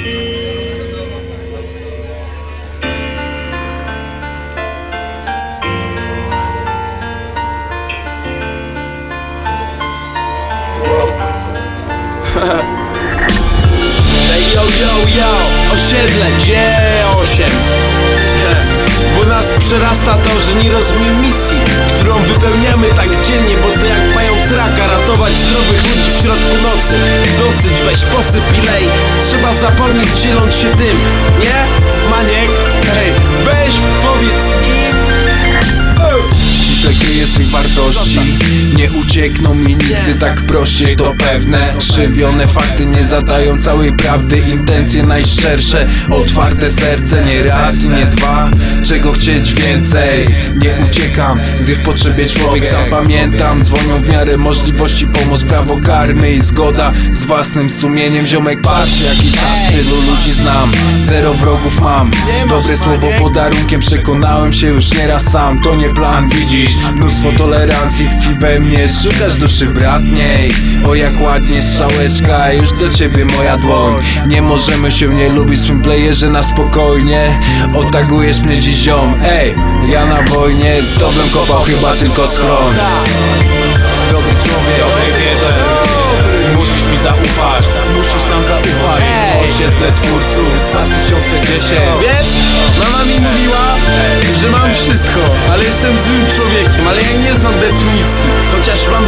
Ej, yo, yo, yo, osiedle G8 Bo nas przerasta to, że nie rozumiem misji Którą wypełniamy tak dziennie Bo to jak mając raka ratować zdrowych ludzi w środku nocy Dosyć, weź posyp i lej Zapomnieć dzieląc się tym Nie? Maniek? Hej, weź powiedz im Ściśle kryję swych wartości uciekną mi nigdy tak prościej To pewne. Skrzywione fakty nie zadają całej prawdy. Intencje najszczersze Otwarte serce Nie raz i nie dwa. Czego chcieć więcej? Nie uciekam Gdy w potrzebie człowiek sam pamiętam. Dzwonią w miarę możliwości Pomoc prawo karmy i zgoda. Z własnym sumieniem Ziomek patrz jaki czas Tylu ludzi znam. Zero wrogów mam. Dobre słowo podarunkiem Przekonałem się już nieraz sam. To nie plan widzisz? Mnóstwo tolerancji tkwi we mnie Szukasz duszy bratniej? O jak ładnie strzałeczka Już do ciebie moja dłoń. Nie możemy się nie lubić w swym playerze na spokojnie. Otagujesz mnie dziś ziom. Ej, ja na wojnie To bym kopał chyba tylko schron. Dobry człowiek Dobrej wierze Musisz mi zaufać Musisz nam zaufać. Osiedle twórców 2010 Wiesz, mama mi mówiła, że mam wszystko, ale jestem złym człowiekiem, ale ja nie znam